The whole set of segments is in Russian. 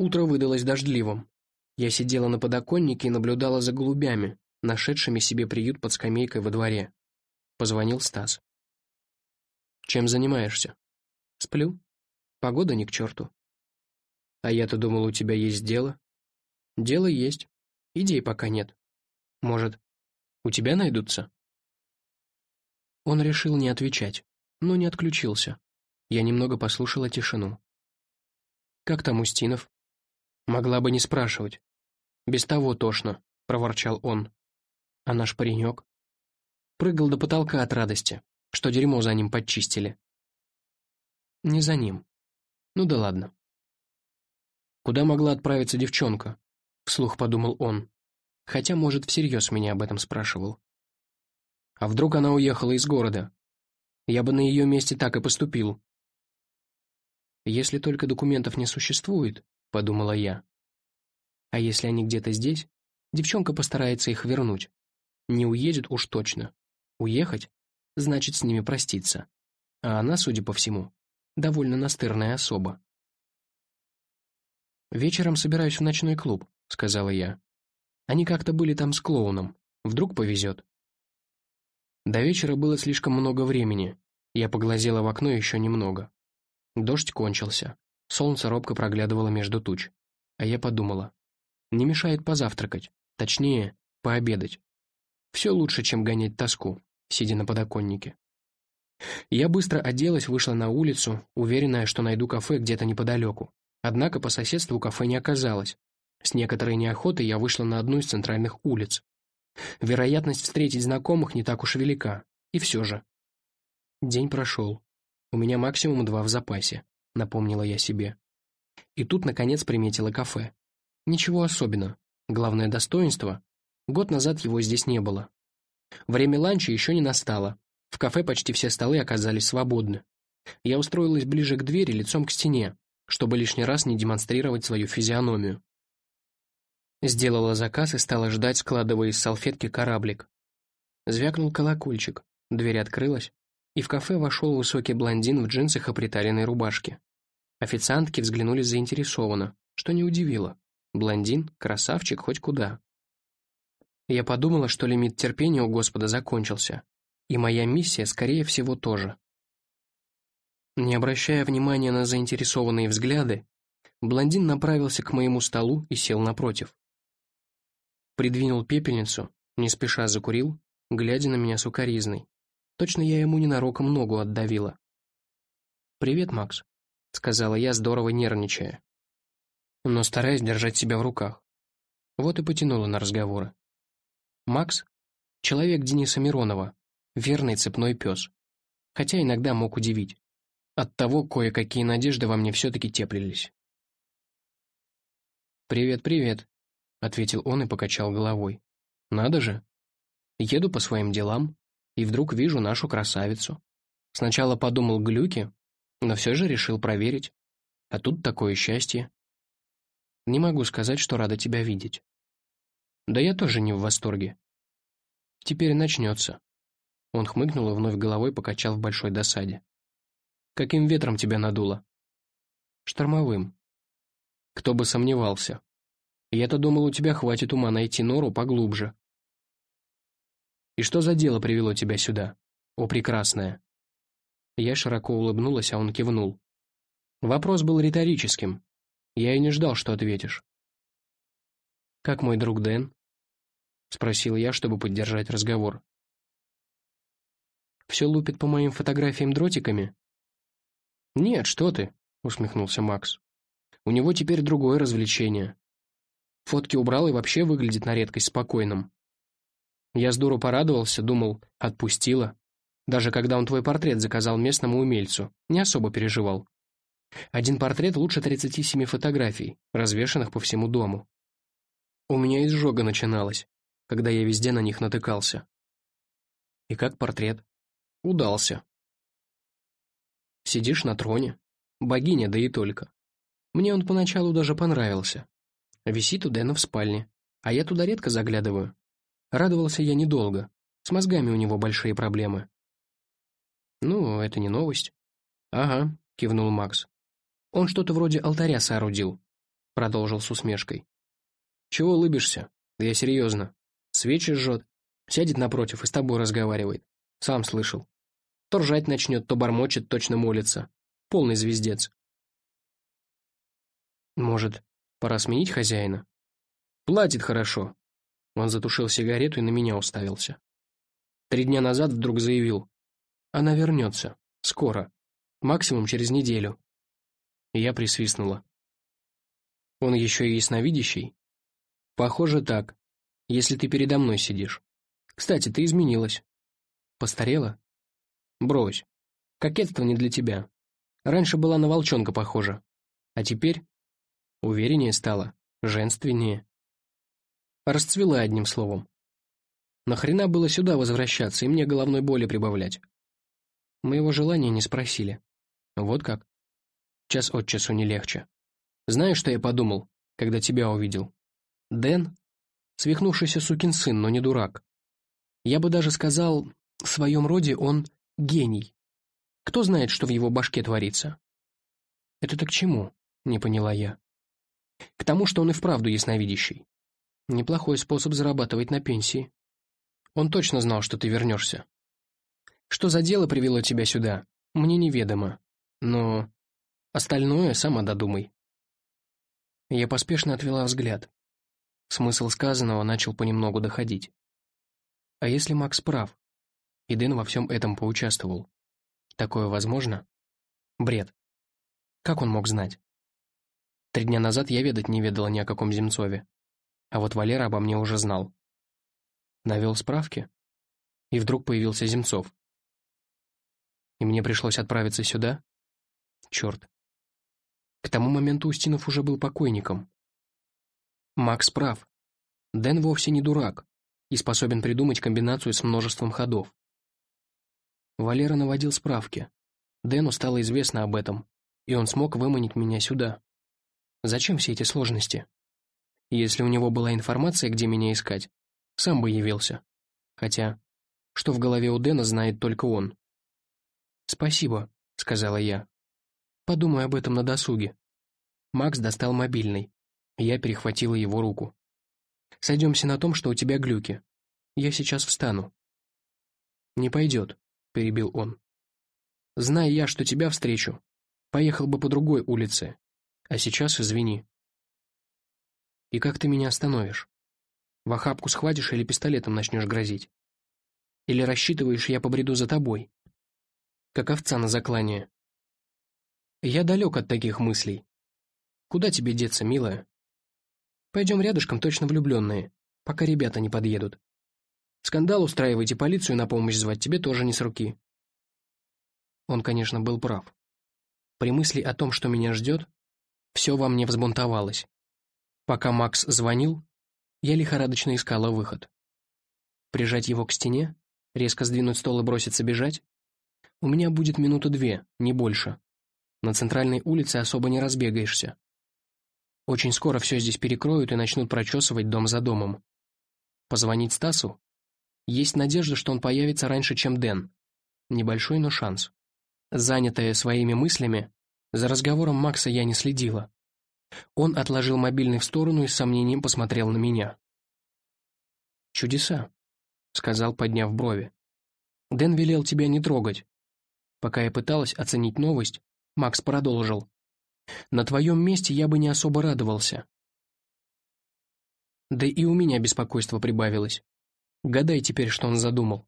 Утро выдалось дождливым. Я сидела на подоконнике и наблюдала за голубями, нашедшими себе приют под скамейкой во дворе. Позвонил Стас. «Чем занимаешься?» «Сплю. Погода ни к черту». «А я-то думал, у тебя есть дело». «Дело есть. Идей пока нет. Может, у тебя найдутся?» Он решил не отвечать, но не отключился. Я немного послушала тишину. «Как там Устинов?» «Могла бы не спрашивать. Без того тошно», — проворчал он. «А наш паренек?» Прыгал до потолка от радости, что дерьмо за ним подчистили. «Не за ним. Ну да ладно». «Куда могла отправиться девчонка?» — вслух подумал он. Хотя, может, всерьез меня об этом спрашивал. А вдруг она уехала из города? Я бы на ее месте так и поступил. Если только документов не существует, подумала я. А если они где-то здесь, девчонка постарается их вернуть. Не уедет уж точно. Уехать — значит с ними проститься. А она, судя по всему, довольно настырная особа. «Вечером собираюсь в ночной клуб», — сказала я. «Они как-то были там с клоуном. Вдруг повезет». До вечера было слишком много времени. Я поглазела в окно еще немного. Дождь кончился. Солнце робко проглядывало между туч. А я подумала. Не мешает позавтракать. Точнее, пообедать. Все лучше, чем гонять тоску, сидя на подоконнике. Я быстро оделась, вышла на улицу, уверенная, что найду кафе где-то неподалеку. Однако по соседству кафе не оказалось. С некоторой неохотой я вышла на одну из центральных улиц. Вероятность встретить знакомых не так уж велика. И все же. День прошел. У меня максимум два в запасе, напомнила я себе. И тут, наконец, приметила кафе. Ничего особенного. Главное достоинство — год назад его здесь не было. Время ланча еще не настало. В кафе почти все столы оказались свободны. Я устроилась ближе к двери, лицом к стене, чтобы лишний раз не демонстрировать свою физиономию. Сделала заказ и стала ждать, складывая из салфетки кораблик. Звякнул колокольчик, дверь открылась, и в кафе вошел высокий блондин в джинсах и приталенной рубашке. Официантки взглянули заинтересованно, что не удивило. Блондин — красавчик хоть куда. Я подумала, что лимит терпения у Господа закончился, и моя миссия, скорее всего, тоже. Не обращая внимания на заинтересованные взгляды, блондин направился к моему столу и сел напротив. Придвинул пепельницу, не спеша закурил, глядя на меня сукоризной. Точно я ему ненароком ногу отдавила. «Привет, Макс», — сказала я, здорово нервничая. Но стараясь держать себя в руках. Вот и потянула на разговоры. Макс — человек Дениса Миронова, верный цепной пес. Хотя иногда мог удивить. Оттого кое-какие надежды во мне все-таки теплились. «Привет, привет», — ответил он и покачал головой. «Надо же! Еду по своим делам, и вдруг вижу нашу красавицу. Сначала подумал глюки, но все же решил проверить. А тут такое счастье. Не могу сказать, что рада тебя видеть. Да я тоже не в восторге. Теперь начнется». Он хмыкнул и вновь головой покачал в большой досаде. «Каким ветром тебя надуло?» «Штормовым». «Кто бы сомневался», я-то думал, у тебя хватит ума найти нору поглубже. И что за дело привело тебя сюда? О, прекрасная!» Я широко улыбнулась, а он кивнул. Вопрос был риторическим. Я и не ждал, что ответишь. «Как мой друг Дэн?» — спросил я, чтобы поддержать разговор. «Все лупит по моим фотографиям дротиками?» «Нет, что ты!» — усмехнулся Макс. «У него теперь другое развлечение. Фотки убрал и вообще выглядит на редкость спокойным. Я с дуру порадовался, думал, отпустила. Даже когда он твой портрет заказал местному умельцу, не особо переживал. Один портрет лучше 37 фотографий, развешанных по всему дому. У меня изжога начиналась, когда я везде на них натыкался. И как портрет? Удался. Сидишь на троне. Богиня, да и только. Мне он поначалу даже понравился. Висит у Дэна в спальне, а я туда редко заглядываю. Радовался я недолго. С мозгами у него большие проблемы. Ну, это не новость. Ага, кивнул Макс. Он что-то вроде алтаря соорудил. — продолжил с усмешкой. «Чего улыбишься? Да я серьезно. Свечи жжет, сядет напротив и с тобой разговаривает. Сам слышал. То ржать начнет, то бормочет, точно молится. Полный звездец. Может, пора сменить хозяина? Платит хорошо. Он затушил сигарету и на меня уставился. Три дня назад вдруг заявил. Она вернется. Скоро. Максимум через неделю. Я присвистнула. Он еще и ясновидящий? Похоже так, если ты передо мной сидишь. Кстати, ты изменилась. Постарела? Брось. Кокетство не для тебя. Раньше была на волчонка похожа. А теперь увереннее стала, женственнее. Расцвела одним словом. Нахрена было сюда возвращаться и мне головной боли прибавлять? Моего желания не спросили. Вот как. Час от часу не легче. Знаешь, что я подумал, когда тебя увидел? Дэн — свихнувшийся сукин сын, но не дурак. Я бы даже сказал, в своем роде он гений. Кто знает, что в его башке творится? Это-то к чему? Не поняла я. К тому, что он и вправду ясновидящий. Неплохой способ зарабатывать на пенсии. Он точно знал, что ты вернешься. Что за дело привело тебя сюда, мне неведомо. Но остальное сама додумай. Я поспешно отвела взгляд. Смысл сказанного начал понемногу доходить. А если Макс прав? И Дэн во всем этом поучаствовал. Такое возможно? Бред. Как он мог знать? Три дня назад я ведать не ведала ни о каком Земцове. А вот Валера обо мне уже знал. Навел справки. И вдруг появился Земцов. И мне пришлось отправиться сюда? Черт. К тому моменту Устинов уже был покойником. Макс прав. Дэн вовсе не дурак и способен придумать комбинацию с множеством ходов. Валера наводил справки. Дэну стало известно об этом, и он смог выманить меня сюда. Зачем все эти сложности? Если у него была информация, где меня искать, сам бы явился. Хотя, что в голове у Дэна знает только он. «Спасибо», — сказала я. «Подумай об этом на досуге». Макс достал мобильный. Я перехватила его руку. «Сойдемся на том, что у тебя глюки. Я сейчас встану». «Не пойдет», — перебил он. «Зная я, что тебя встречу, поехал бы по другой улице, а сейчас извини». «И как ты меня остановишь? В охапку схватишь или пистолетом начнешь грозить? Или рассчитываешь, я побреду за тобой? Как овца на заклание». «Я далек от таких мыслей. Куда тебе деться, милая?» «Пойдем рядышком, точно влюбленные, пока ребята не подъедут». Скандал устраивать и полицию на помощь звать тебе тоже не с руки. Он, конечно, был прав. При мысли о том, что меня ждет, все во мне взбунтовалось. Пока Макс звонил, я лихорадочно искала выход. Прижать его к стене, резко сдвинуть стол и броситься бежать? У меня будет минута две, не больше. На центральной улице особо не разбегаешься. Очень скоро все здесь перекроют и начнут прочесывать дом за домом. Позвонить Стасу? Есть надежда, что он появится раньше, чем Дэн. Небольшой, но шанс. Занятая своими мыслями, за разговором Макса я не следила. Он отложил мобильный в сторону и с сомнением посмотрел на меня. «Чудеса», — сказал, подняв брови. «Дэн велел тебя не трогать». Пока я пыталась оценить новость, Макс продолжил. «На твоем месте я бы не особо радовался». Да и у меня беспокойство прибавилось. Гадай теперь, что он задумал.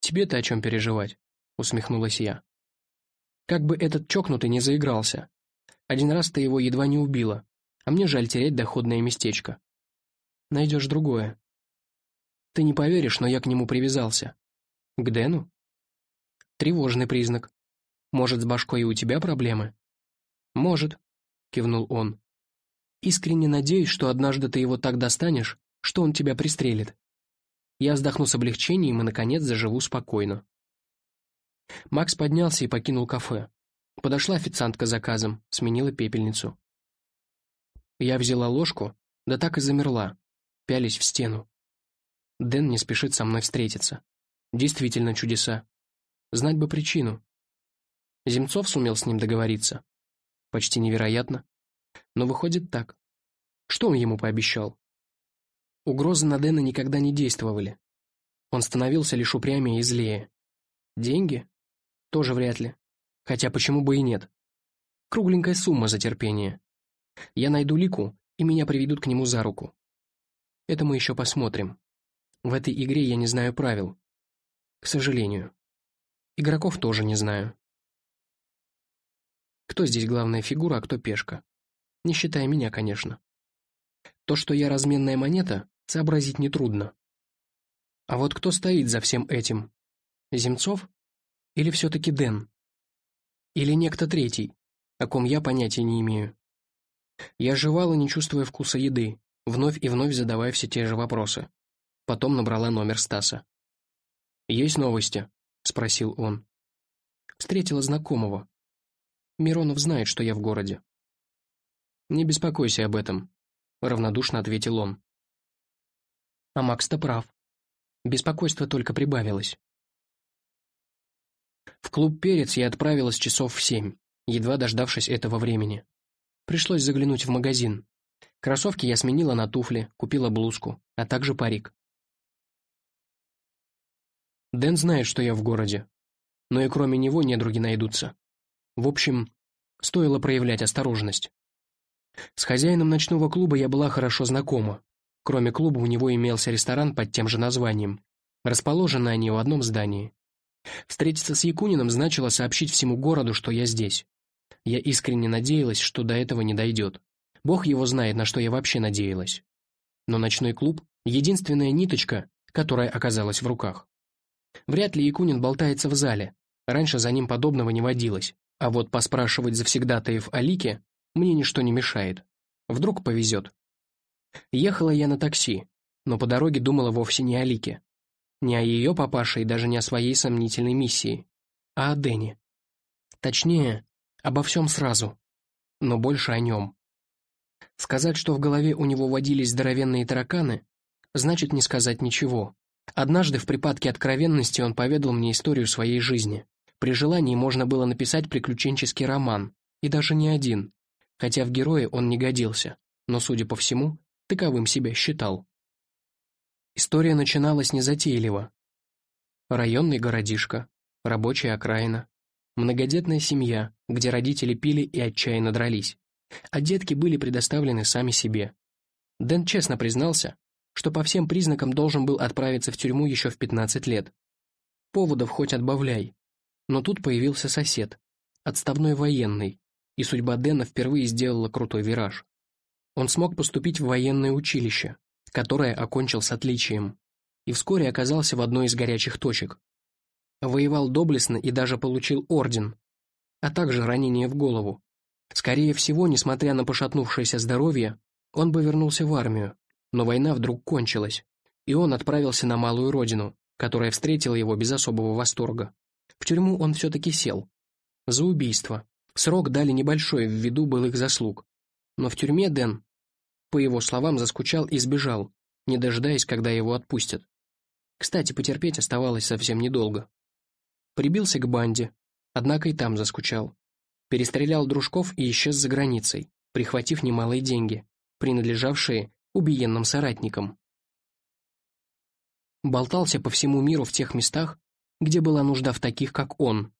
«Тебе-то о чем переживать?» — усмехнулась я. «Как бы этот чокнутый не заигрался. Один раз ты его едва не убила, а мне жаль терять доходное местечко. Найдешь другое. Ты не поверишь, но я к нему привязался. К Дэну? Тревожный признак. Может, с башкой и у тебя проблемы? Может, кивнул он. Искренне надеюсь, что однажды ты его так достанешь, что он тебя пристрелит. Я вздохну с облегчением и, наконец, заживу спокойно. Макс поднялся и покинул кафе. Подошла официантка заказом, сменила пепельницу. Я взяла ложку, да так и замерла, пялись в стену. Дэн не спешит со мной встретиться. Действительно чудеса. Знать бы причину. Земцов сумел с ним договориться. Почти невероятно. Но выходит так. Что он ему пообещал? Угрозы на Дэна никогда не действовали. Он становился лишь упрямее и злее. Деньги? Тоже вряд ли. Хотя почему бы и нет? Кругленькая сумма за терпение. Я найду Лику, и меня приведут к нему за руку. Это мы еще посмотрим. В этой игре я не знаю правил. К сожалению. Игроков тоже не знаю. Кто здесь главная фигура, а кто пешка? Не считая меня, конечно. То, что я разменная монета, сообразить нетрудно. А вот кто стоит за всем этим? Земцов? Или все-таки Дэн? Или некто третий, о ком я понятия не имею? Я жевала, не чувствуя вкуса еды, вновь и вновь задавая все те же вопросы. Потом набрала номер Стаса. «Есть новости?» — спросил он. Встретила знакомого. Миронов знает, что я в городе. «Не беспокойся об этом», — равнодушно ответил он. А Макс-то прав. Беспокойство только прибавилось. В клуб «Перец» я отправилась часов в семь, едва дождавшись этого времени. Пришлось заглянуть в магазин. Кроссовки я сменила на туфли, купила блузку, а также парик. Дэн знает, что я в городе. Но и кроме него недруги найдутся. В общем, стоило проявлять осторожность. С хозяином ночного клуба я была хорошо знакома. Кроме клуба у него имелся ресторан под тем же названием. Расположены они в одном здании. Встретиться с Якуниным значило сообщить всему городу, что я здесь. Я искренне надеялась, что до этого не дойдет. Бог его знает, на что я вообще надеялась. Но ночной клуб — единственная ниточка, которая оказалась в руках. Вряд ли Якунин болтается в зале. Раньше за ним подобного не водилось. А вот поспрашивать завсегдатаев о Лике мне ничто не мешает. Вдруг повезет. Ехала я на такси, но по дороге думала вовсе не о Лике. Не о ее папаше и даже не о своей сомнительной миссии, а о Дэне. Точнее, обо всем сразу, но больше о нем. Сказать, что в голове у него водились здоровенные тараканы, значит не сказать ничего. Однажды в припадке откровенности он поведал мне историю своей жизни. При желании можно было написать приключенческий роман, и даже не один, хотя в герое он не годился, но, судя по всему, таковым себя считал. История начиналась незатейливо. Районный городишко, рабочая окраина, многодетная семья, где родители пили и отчаянно дрались, а детки были предоставлены сами себе. Дэн честно признался, что по всем признакам должен был отправиться в тюрьму еще в 15 лет. Поводов хоть отбавляй. Но тут появился сосед, отставной военный, и судьба Дэна впервые сделала крутой вираж. Он смог поступить в военное училище, которое окончил с отличием, и вскоре оказался в одной из горячих точек. Воевал доблестно и даже получил орден, а также ранение в голову. Скорее всего, несмотря на пошатнувшееся здоровье, он бы вернулся в армию, но война вдруг кончилась, и он отправился на малую родину, которая встретила его без особого восторга. В тюрьму он все-таки сел. За убийство. Срок дали небольшой ввиду былых заслуг. Но в тюрьме Дэн, по его словам, заскучал и сбежал, не дожидаясь, когда его отпустят. Кстати, потерпеть оставалось совсем недолго. Прибился к банде, однако и там заскучал. Перестрелял дружков и исчез за границей, прихватив немалые деньги, принадлежавшие убиенным соратникам. Болтался по всему миру в тех местах, где была нужда в таких, как он.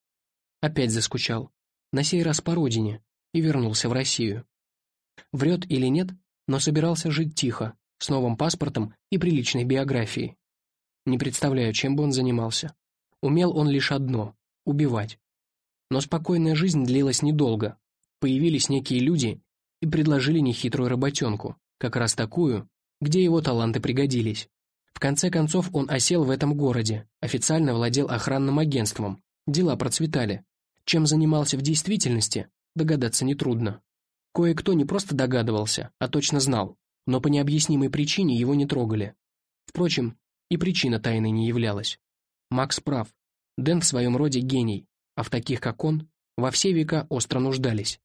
Опять заскучал, на сей раз по родине, и вернулся в Россию. Врет или нет, но собирался жить тихо, с новым паспортом и приличной биографией. Не представляю, чем бы он занимался. Умел он лишь одно — убивать. Но спокойная жизнь длилась недолго. Появились некие люди и предложили нехитрую работенку, как раз такую, где его таланты пригодились. В конце концов он осел в этом городе, официально владел охранным агентством, дела процветали. Чем занимался в действительности, догадаться нетрудно. Кое-кто не просто догадывался, а точно знал, но по необъяснимой причине его не трогали. Впрочем, и причина тайны не являлась. Макс прав. Дэн в своем роде гений, а в таких, как он, во все века остро нуждались.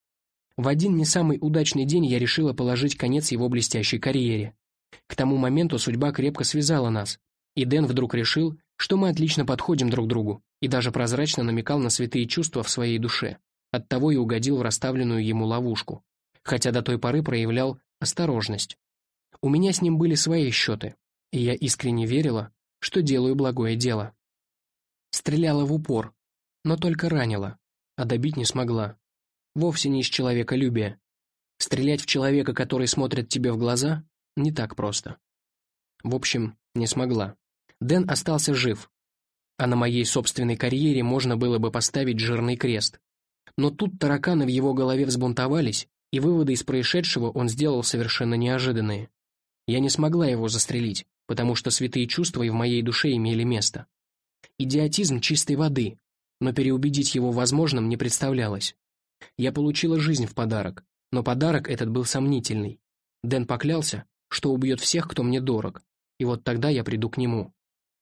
В один не самый удачный день я решила положить конец его блестящей карьере. К тому моменту судьба крепко связала нас, и Дэн вдруг решил, что мы отлично подходим друг другу, и даже прозрачно намекал на святые чувства в своей душе. оттого и угодил в расставленную ему ловушку, хотя до той поры проявлял осторожность. У меня с ним были свои счеты, и я искренне верила, что делаю благое дело. Стреляла в упор, но только ранила, а добить не смогла. Вовсе не из человеколюбия. Стрелять в человека, который смотрит тебе в глаза, не так просто. В общем, не смогла. Дэн остался жив, а на моей собственной карьере можно было бы поставить жирный крест. Но тут тараканы в его голове взбунтовались, и выводы из происшедшего он сделал совершенно неожиданные. Я не смогла его застрелить, потому что святые чувства и в моей душе имели место. Идиотизм чистой воды, но переубедить его возможным не представлялось. Я получила жизнь в подарок, но подарок этот был сомнительный. Дэн поклялся, что убьет всех, кто мне дорог, и вот тогда я приду к нему.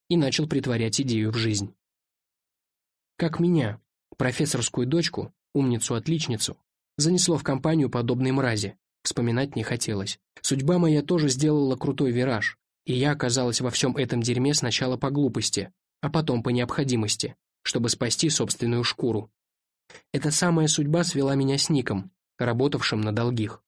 И начал притворять идею в жизнь. Как меня, профессорскую дочку, умницу-отличницу, занесло в компанию подобной мрази, вспоминать не хотелось. Судьба моя тоже сделала крутой вираж, и я оказалась во всем этом дерьме сначала по глупости, а потом по необходимости, чтобы спасти собственную шкуру. Эта самая судьба свела меня с Ником, работавшим на долгих.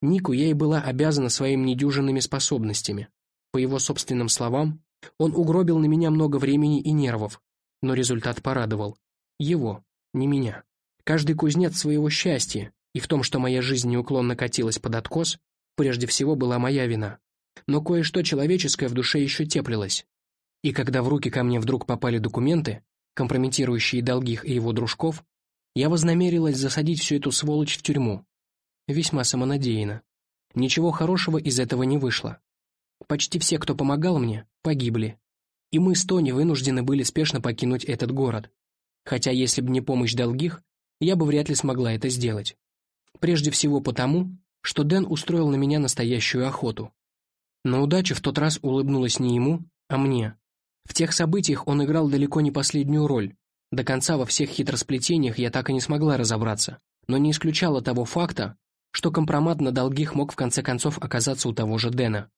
Нику я и была обязана своими недюжинными способностями. По его собственным словам, он угробил на меня много времени и нервов, но результат порадовал. Его, не меня. Каждый кузнец своего счастья, и в том, что моя жизнь неуклонно катилась под откос, прежде всего была моя вина. Но кое-что человеческое в душе еще теплилось. И когда в руки ко мне вдруг попали документы, компрометирующие долгих и его дружков, я вознамерилась засадить всю эту сволочь в тюрьму. Весьма самонадеянно. Ничего хорошего из этого не вышло. Почти все, кто помогал мне, погибли. И мы с Тони вынуждены были спешно покинуть этот город. Хотя если бы не помощь долгих, я бы вряд ли смогла это сделать. Прежде всего потому, что Дэн устроил на меня настоящую охоту. Но удача в тот раз улыбнулась не ему, а мне. В тех событиях он играл далеко не последнюю роль, до конца во всех хитросплетениях я так и не смогла разобраться, но не исключала того факта, что компромат на долгих мог в конце концов оказаться у того же Дэна.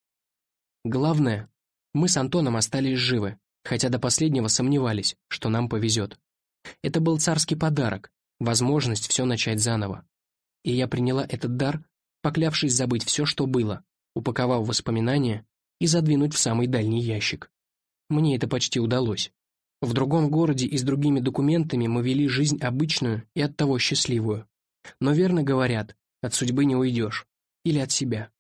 Главное, мы с Антоном остались живы, хотя до последнего сомневались, что нам повезет. Это был царский подарок, возможность все начать заново. И я приняла этот дар, поклявшись забыть все, что было, упаковав воспоминания и задвинуть в самый дальний ящик. Мне это почти удалось. В другом городе и с другими документами мы вели жизнь обычную и оттого счастливую. Но верно говорят, от судьбы не уйдешь. Или от себя.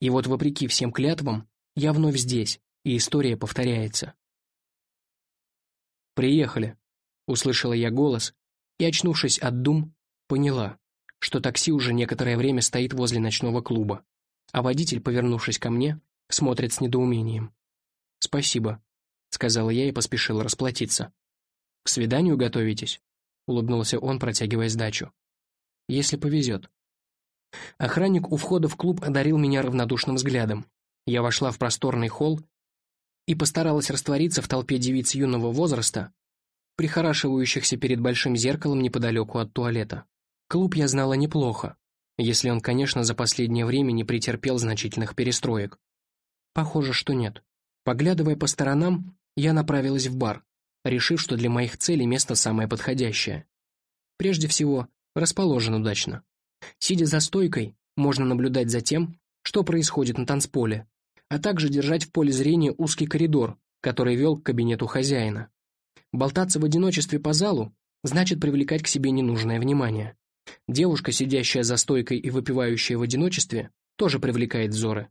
И вот вопреки всем клятвам, я вновь здесь, и история повторяется. «Приехали», — услышала я голос, и, очнувшись от дум, поняла, что такси уже некоторое время стоит возле ночного клуба, а водитель, повернувшись ко мне, смотрит с недоумением. «Спасибо», — сказала я и поспешила расплатиться. «К свиданию готовитесь?» — улыбнулся он, протягивая сдачу. «Если повезет». Охранник у входа в клуб одарил меня равнодушным взглядом. Я вошла в просторный холл и постаралась раствориться в толпе девиц юного возраста, прихорашивающихся перед большим зеркалом неподалеку от туалета. Клуб я знала неплохо, если он, конечно, за последнее время не претерпел значительных перестроек. Похоже, что нет. Поглядывая по сторонам, я направилась в бар, решив, что для моих целей место самое подходящее. Прежде всего, расположен удачно. Сидя за стойкой, можно наблюдать за тем, что происходит на танцполе, а также держать в поле зрения узкий коридор, который вел к кабинету хозяина. Болтаться в одиночестве по залу значит привлекать к себе ненужное внимание. Девушка, сидящая за стойкой и выпивающая в одиночестве, тоже привлекает взоры.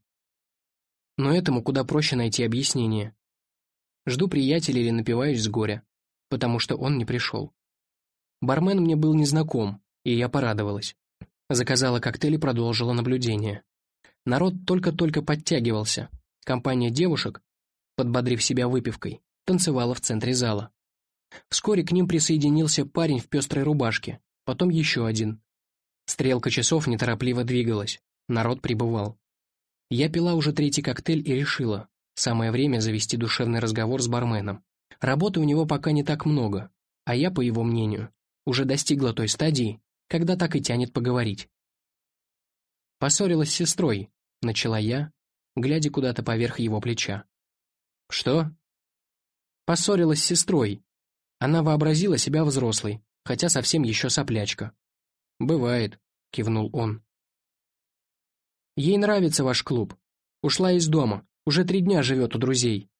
Но этому куда проще найти объяснение. Жду приятеля или напиваюсь с горя, потому что он не пришел. Бармен мне был незнаком, и я порадовалась. Заказала коктейль и продолжила наблюдение. Народ только-только подтягивался. Компания девушек, подбодрив себя выпивкой, танцевала в центре зала. Вскоре к ним присоединился парень в пестрой рубашке, потом еще один. Стрелка часов неторопливо двигалась, народ прибывал. Я пила уже третий коктейль и решила, Самое время завести душевный разговор с барменом. Работы у него пока не так много, а я, по его мнению, уже достигла той стадии, когда так и тянет поговорить. «Поссорилась с сестрой», — начала я, глядя куда-то поверх его плеча. «Что?» «Поссорилась с сестрой. Она вообразила себя взрослой, хотя совсем еще соплячка. «Бывает», — кивнул он. «Ей нравится ваш клуб. Ушла из дома, уже три дня живет у друзей».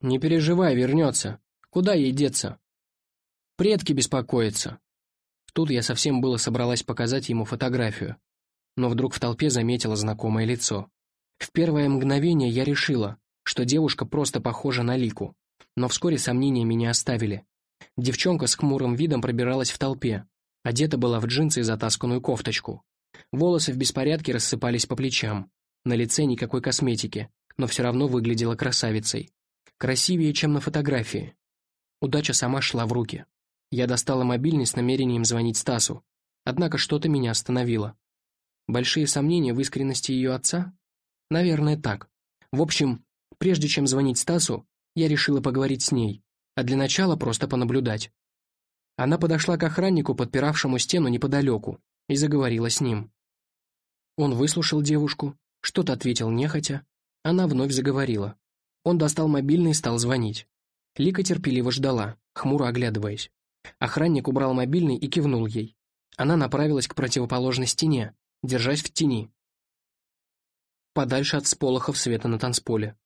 «Не переживай, вернется. Куда ей деться?» «Предки беспокоятся». Тут я совсем было собралась показать ему фотографию, но вдруг в толпе заметила знакомое лицо. В первое мгновение я решила, что девушка просто похожа на Лику, но вскоре сомнения меня оставили. Девчонка с хмурым видом пробиралась в толпе, одета была в джинсы и затасканную кофточку. Волосы в беспорядке рассыпались по плечам, на лице никакой косметики, но все равно выглядела красавицей. Красивее, чем на фотографии. Удача сама шла в руки. Я достала мобильный с намерением звонить Стасу, однако что-то меня остановило. Большие сомнения в искренности ее отца? Наверное, так. В общем, прежде чем звонить Стасу, я решила поговорить с ней, а для начала просто понаблюдать. Она подошла к охраннику, подпиравшему стену неподалеку, и заговорила с ним. Он выслушал девушку, что-то ответил нехотя, она вновь заговорила. Он достал мобильный и стал звонить. Лика терпеливо ждала, хмуро оглядываясь. Охранник убрал мобильный и кивнул ей. Она направилась к противоположной стене, держась в тени, подальше от сполохов света на танцполе.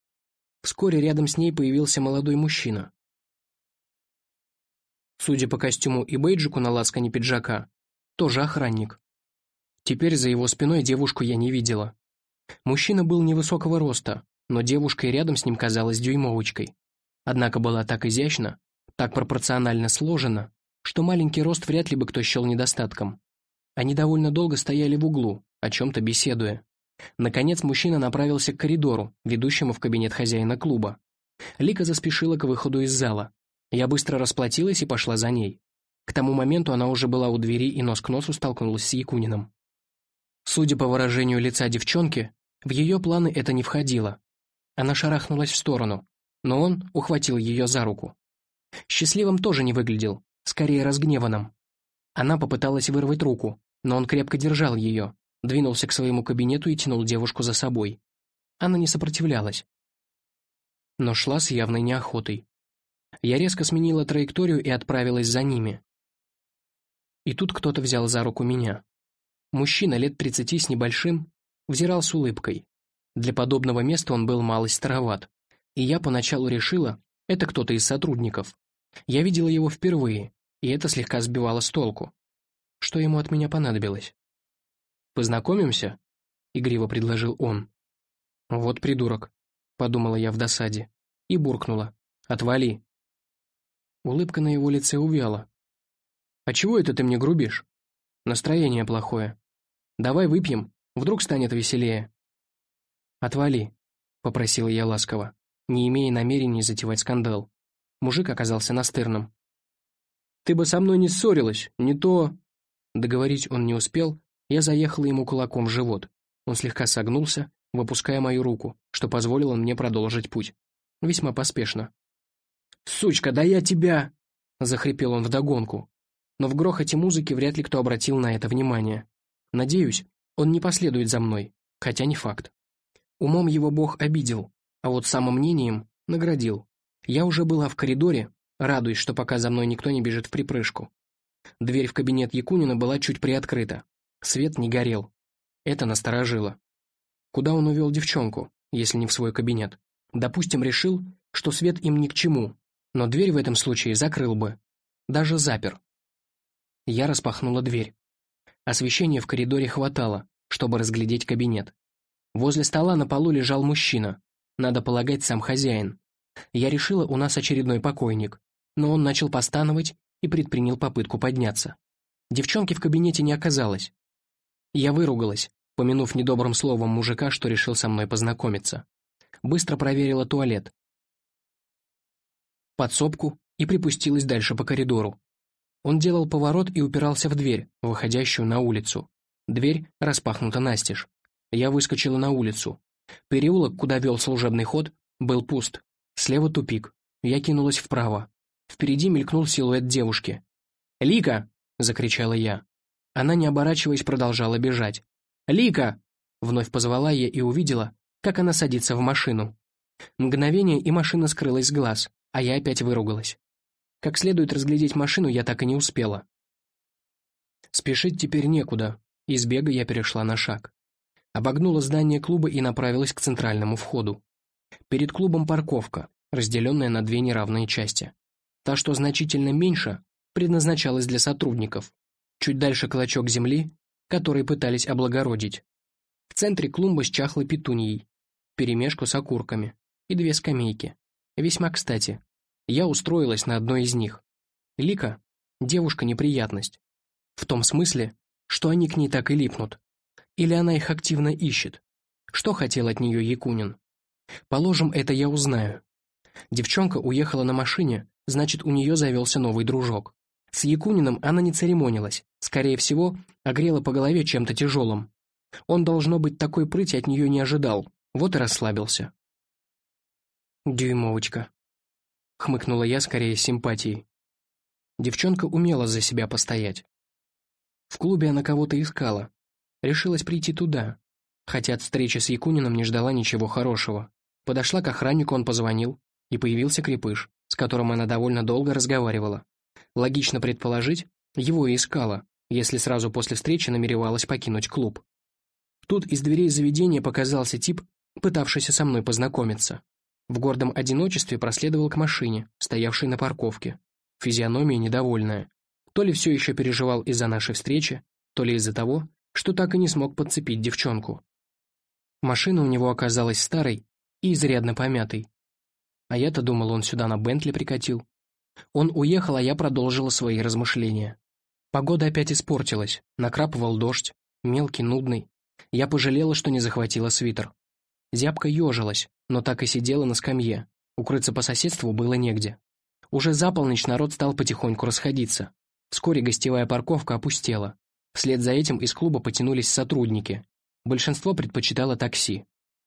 Вскоре рядом с ней появился молодой мужчина. Судя по костюму и бейджику на лацкане пиджака, тоже охранник. Теперь за его спиной девушку я не видела. Мужчина был невысокого роста, но девушка и рядом с ним казалась дюймовочкой. Однако была так изящна, так пропорционально сложена, что маленький рост вряд ли бы кто счел недостатком. Они довольно долго стояли в углу, о чем-то беседуя. Наконец мужчина направился к коридору, ведущему в кабинет хозяина клуба. Лика заспешила к выходу из зала. Я быстро расплатилась и пошла за ней. К тому моменту она уже была у двери и нос к носу столкнулась с Якуниным. Судя по выражению лица девчонки, в ее планы это не входило. Она шарахнулась в сторону, но он ухватил ее за руку. Счастливым тоже не выглядел, скорее разгневанным. Она попыталась вырвать руку, но он крепко держал ее, двинулся к своему кабинету и тянул девушку за собой. Она не сопротивлялась, но шла с явной неохотой. Я резко сменила траекторию и отправилась за ними. И тут кто-то взял за руку меня. Мужчина лет тридцати с небольшим взирал с улыбкой. Для подобного места он был малость староват, и я поначалу решила, это кто-то из сотрудников. Я видела его впервые, и это слегка сбивало с толку. Что ему от меня понадобилось? «Познакомимся?» — игриво предложил он. «Вот придурок», — подумала я в досаде, и буркнула. «Отвали». Улыбка на его лице увяла. «А чего это ты мне грубишь? Настроение плохое. Давай выпьем, вдруг станет веселее». «Отвали», — попросила я ласково, не имея намерения затевать скандал. Мужик оказался настырным. «Ты бы со мной не ссорилась, не то...» Договорить он не успел, я заехала ему кулаком в живот. Он слегка согнулся, выпуская мою руку, что позволило мне продолжить путь. Весьма поспешно. «Сучка, да я тебя!» — захрипел он вдогонку. Но в грохоте музыки вряд ли кто обратил на это внимание. Надеюсь, он не последует за мной, хотя не факт. Умом его бог обидел, а вот самомнением наградил. Я уже была в коридоре, радуясь, что пока за мной никто не бежит в припрыжку. Дверь в кабинет Якунина была чуть приоткрыта. Свет не горел. Это насторожило. Куда он увел девчонку, если не в свой кабинет? Допустим, решил, что свет им ни к чему, но дверь в этом случае закрыл бы. Даже запер. Я распахнула дверь. Освещения в коридоре хватало, чтобы разглядеть кабинет. Возле стола на полу лежал мужчина. Надо полагать, сам хозяин. Я решила, у нас очередной покойник. Но он начал постановать и предпринял попытку подняться. Девчонки в кабинете не оказалось. Я выругалась, помянув недобрым словом мужика, что решил со мной познакомиться. Быстро проверила туалет. Подсобку и припустилась дальше по коридору. Он делал поворот и упирался в дверь, выходящую на улицу. Дверь распахнута настежь. Я выскочила на улицу. Переулок, куда вел служебный ход, был пуст. Слева тупик. Я кинулась вправо. Впереди мелькнул силуэт девушки. «Лика!» — закричала я. Она, не оборачиваясь, продолжала бежать. «Лика!» — вновь позвала я и увидела, как она садится в машину. Мгновение, и машина скрылась с глаз, а я опять выругалась. Как следует разглядеть машину я так и не успела. Спешить теперь некуда, из бега я перешла на шаг. Обогнула здание клуба и направилась к центральному входу. Перед клубом парковка, разделенная на две неравные части. Та, что значительно меньше, предназначалась для сотрудников. Чуть дальше клочок земли, который пытались облагородить. В центре клумба с чахлой петуньей, перемешку с окурками и две скамейки. Весьма кстати. Я устроилась на одной из них. Лика — девушка-неприятность. В том смысле, что они к ней так и липнут. Или она их активно ищет. Что хотел от нее Якунин? Положим, это я узнаю. Девчонка уехала на машине, значит, у нее завелся новый дружок. С Якуниным она не церемонилась, скорее всего, огрела по голове чем-то тяжелым. Он, должно быть, такой прыти от нее не ожидал, вот и расслабился. «Дюймовочка», — хмыкнула я скорее с симпатией. Девчонка умела за себя постоять. В клубе она кого-то искала. Решилась прийти туда. Хотя от встречи с Якуниным не ждала ничего хорошего. Подошла к охраннику, он позвонил, и появился крепыш, с которым она довольно долго разговаривала. Логично предположить, его и искала, если сразу после встречи намеревалась покинуть клуб. Тут из дверей заведения показался тип, пытавшийся со мной познакомиться. В гордом одиночестве проследовал к машине, стоявшей на парковке. Физиономия недовольная. То ли все еще переживал из-за нашей встречи, то ли из-за того, что так и не смог подцепить девчонку. Машина у него оказалась старой и изрядно помятой. А я-то думал, он сюда на Бентли прикатил. Он уехал, а я продолжила свои размышления. Погода опять испортилась, накрапывал дождь, мелкий, нудный. Я пожалела, что не захватила свитер. Зябка ежилась, но так и сидела на скамье. Укрыться по соседству было негде. Уже за полночь народ стал потихоньку расходиться. Вскоре гостевая парковка опустела. Вслед за этим из клуба потянулись сотрудники. Большинство предпочитало такси.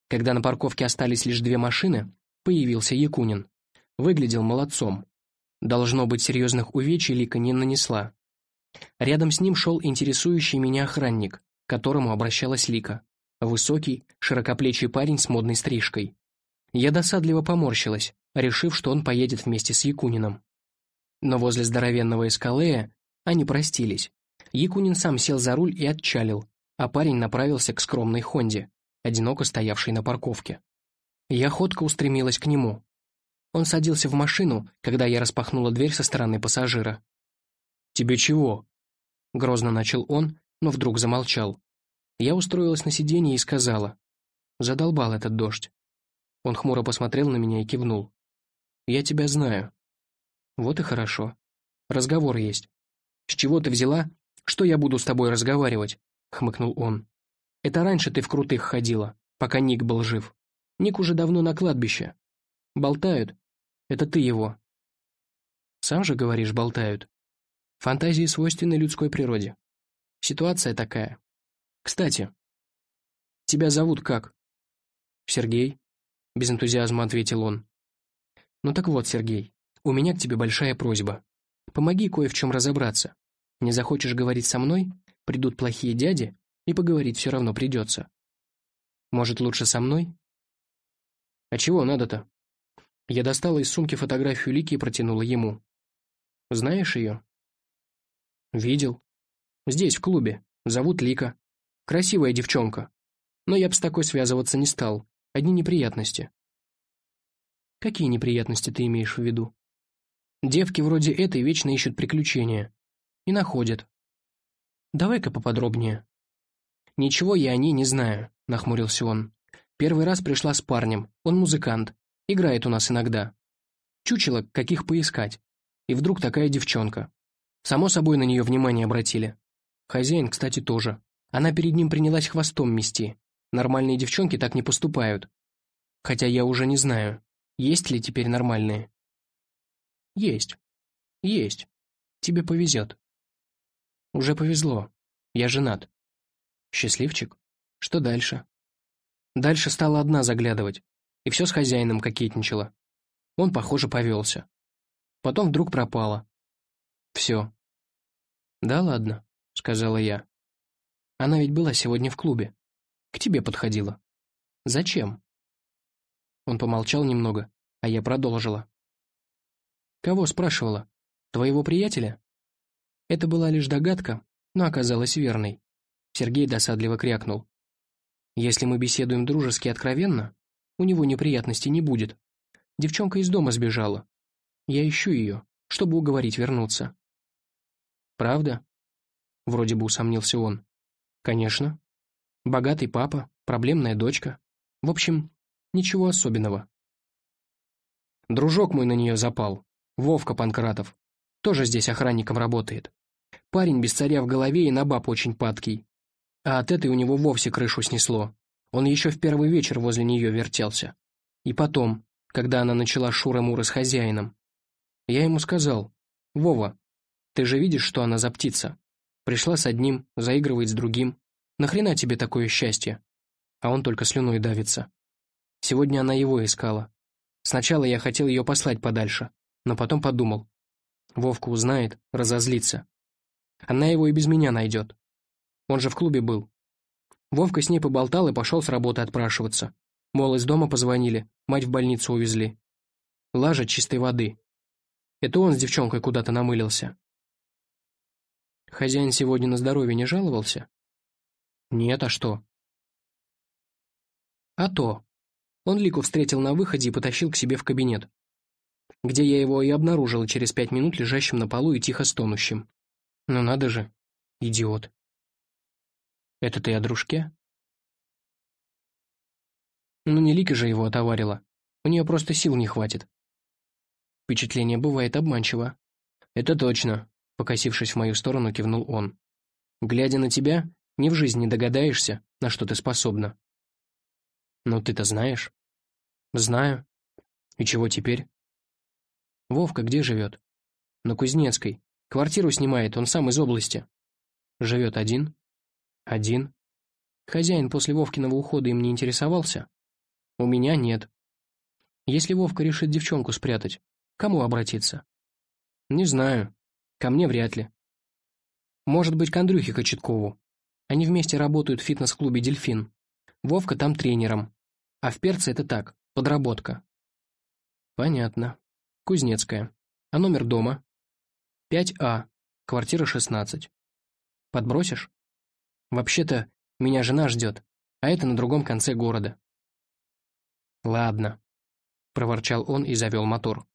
Когда на парковке остались лишь две машины, появился Якунин. Выглядел молодцом. Должно быть, серьезных увечий Лика не нанесла. Рядом с ним шел интересующий меня охранник, к которому обращалась Лика. Высокий, широкоплечий парень с модной стрижкой. Я досадливо поморщилась, решив, что он поедет вместе с Якуниным. Но возле здоровенного эскалея они простились. Якунин сам сел за руль и отчалил, а парень направился к скромной Хонде, одиноко стоявшей на парковке. Я ходко устремилась к нему. Он садился в машину, когда я распахнула дверь со стороны пассажира. «Тебе чего?» Грозно начал он, но вдруг замолчал. Я устроилась на сиденье и сказала. Задолбал этот дождь. Он хмуро посмотрел на меня и кивнул. «Я тебя знаю». «Вот и хорошо. Разговор есть. «С чего ты взяла, что я буду с тобой разговаривать?» — хмыкнул он. «Это раньше ты в крутых ходила, пока Ник был жив. Ник уже давно на кладбище. Болтают. Это ты его». «Сам же, говоришь, болтают. Фантазии свойственны людской природе. Ситуация такая. Кстати, тебя зовут как?» «Сергей», — без энтузиазма ответил он. «Ну так вот, Сергей, у меня к тебе большая просьба. Помоги кое в чем разобраться. Не захочешь говорить со мной, придут плохие дяди, и поговорить все равно придется. Может, лучше со мной? А чего надо-то? Я достала из сумки фотографию Лики и протянула ему. Знаешь ее? Видел. Здесь, в клубе. Зовут Лика. Красивая девчонка. Но я бы с такой связываться не стал. Одни неприятности. Какие неприятности ты имеешь в виду? Девки вроде этой вечно ищут приключения. И находят. Давай-ка поподробнее. Ничего я о ней не знаю, нахмурился он. Первый раз пришла с парнем, он музыкант, играет у нас иногда. Чучело, каких поискать. И вдруг такая девчонка. Само собой на нее внимание обратили. Хозяин, кстати, тоже. Она перед ним принялась хвостом мести. Нормальные девчонки так не поступают. Хотя я уже не знаю, есть ли теперь нормальные. Есть. Есть. Тебе повезет. Уже повезло. Я женат. Счастливчик? Что дальше? Дальше стала одна заглядывать. И все с хозяином кокетничала. Он, похоже, повелся. Потом вдруг пропала. Все. Да ладно, сказала я. Она ведь была сегодня в клубе. К тебе подходила. Зачем? Он помолчал немного, а я продолжила. «Кого спрашивала? Твоего приятеля?» Это была лишь догадка, но оказалась верной. Сергей досадливо крякнул. Если мы беседуем дружески и откровенно, у него неприятностей не будет. Девчонка из дома сбежала. Я ищу ее, чтобы уговорить вернуться. Правда? Вроде бы усомнился он. Конечно. Богатый папа, проблемная дочка. В общем, ничего особенного. Дружок мой на нее запал. Вовка Панкратов. Тоже здесь охранником работает. Парень без царя в голове и на баб очень падкий. А от этой у него вовсе крышу снесло. Он еще в первый вечер возле нее вертелся. И потом, когда она начала шура-мура с хозяином. Я ему сказал, «Вова, ты же видишь, что она за птица? Пришла с одним, заигрывает с другим. Нахрена тебе такое счастье?» А он только слюной давится. Сегодня она его искала. Сначала я хотел ее послать подальше, но потом подумал. Вовка узнает, разозлится. Она его и без меня найдет. Он же в клубе был. Вовка с ней поболтал и пошел с работы отпрашиваться. Мол, из дома позвонили, мать в больницу увезли. Лажа чистой воды. Это он с девчонкой куда-то намылился. Хозяин сегодня на здоровье не жаловался? Нет, а что? А то. Он Лику встретил на выходе и потащил к себе в кабинет, где я его и обнаружил через пять минут лежащим на полу и тихо стонущим. Ну надо же, идиот. Это ты о дружке? Ну не Лика же его отоварила. У нее просто сил не хватит. Впечатление бывает обманчиво. Это точно, покосившись в мою сторону, кивнул он. Глядя на тебя, ни в жизни догадаешься, на что ты способна. Но ты-то знаешь? Знаю. И чего теперь? Вовка где живет? На Кузнецкой. Квартиру снимает, он сам из области. Живет один? Один. Хозяин после Вовкиного ухода им не интересовался? У меня нет. Если Вовка решит девчонку спрятать, кому обратиться? Не знаю. Ко мне вряд ли. Может быть, к Андрюхе Кочеткову. Они вместе работают в фитнес-клубе «Дельфин». Вовка там тренером. А в перце это так, подработка. Понятно. Кузнецкая. А номер дома? 5А, квартира 16. Подбросишь? Вообще-то, меня жена ждет, а это на другом конце города. Ладно, проворчал он и завел мотор.